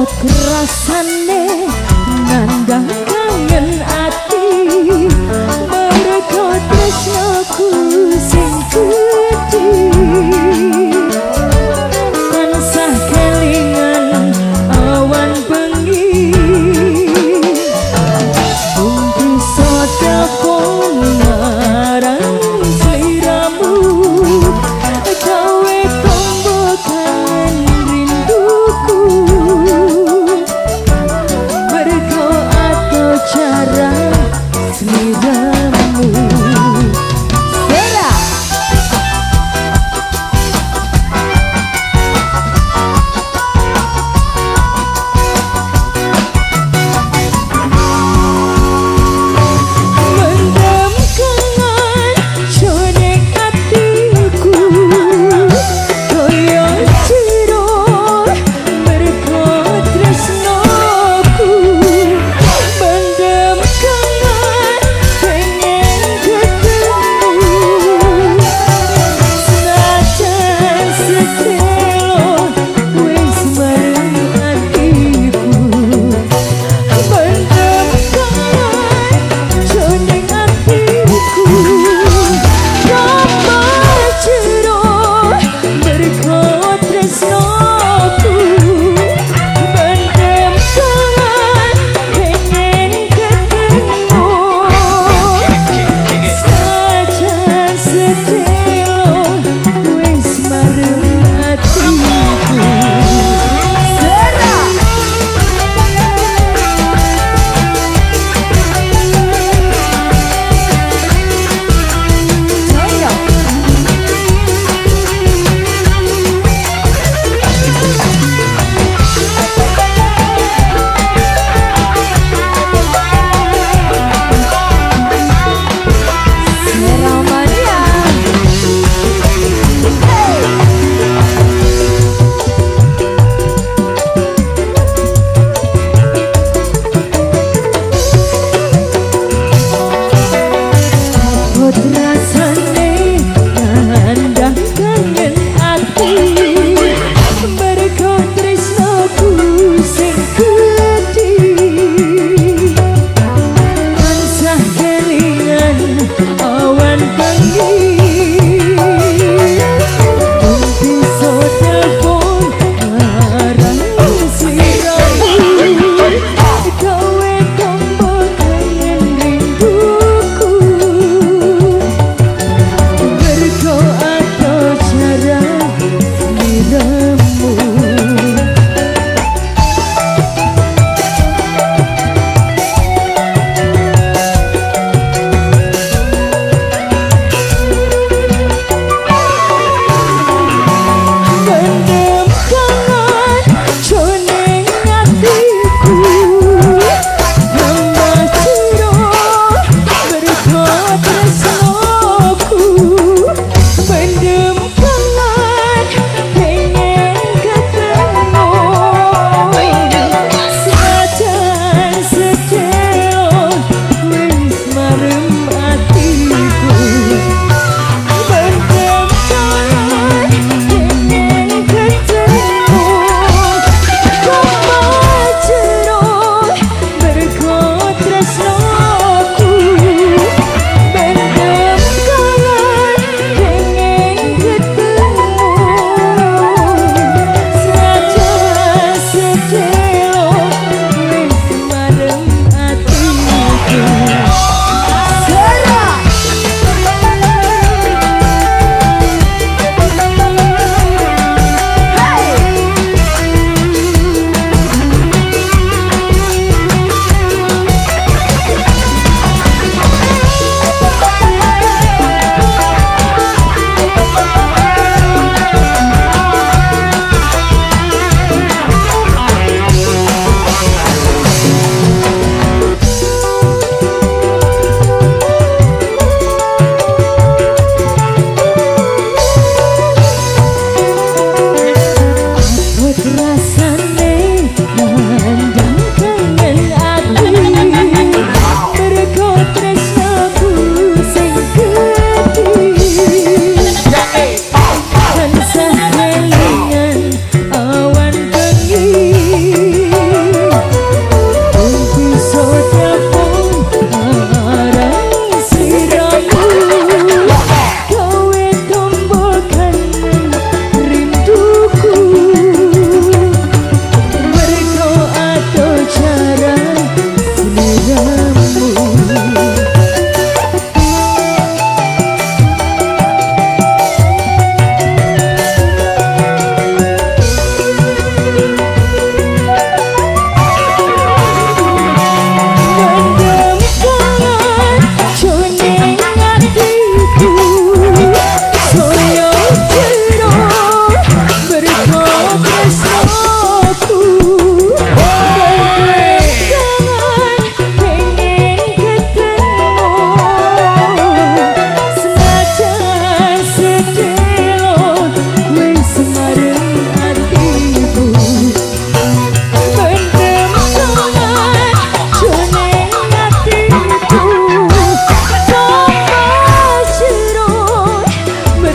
repot rasane nandang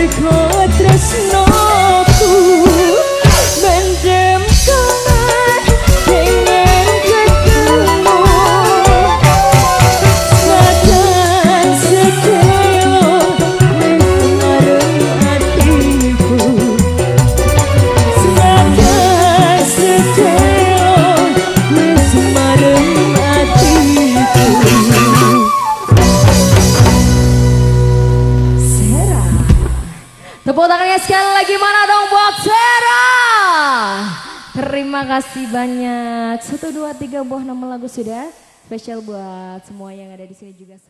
encontras no sekali lagi mana dong buat Sarah. Terima kasih banyak. Satu dua tiga buah nama lagu sudah. Spesial buat semua yang ada di sini juga.